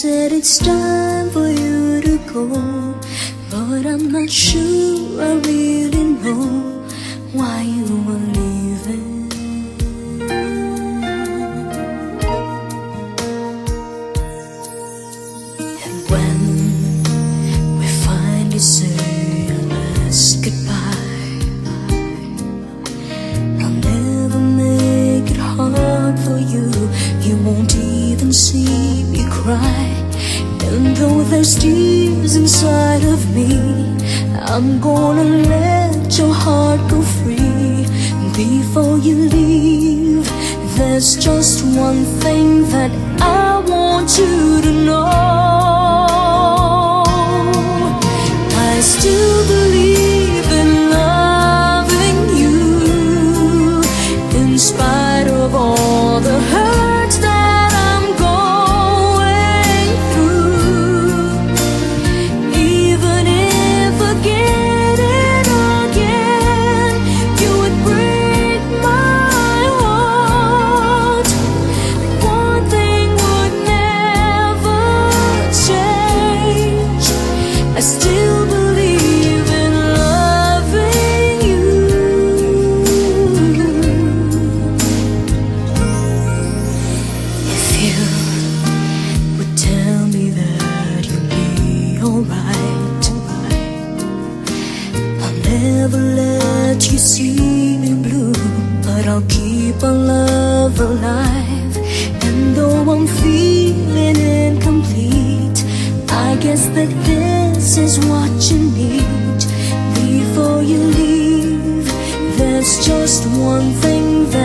said it's time for you to go. But I'm not sure I really know why you were leaving. And when we finally say our last goodbye cry. And though there's tears inside of me I'm gonna let your heart go free. Before you leave There's just one thing that I want you to know keep our love alive. And though I'm feeling incomplete, I guess that this is what you need before you leave. There's just one thing that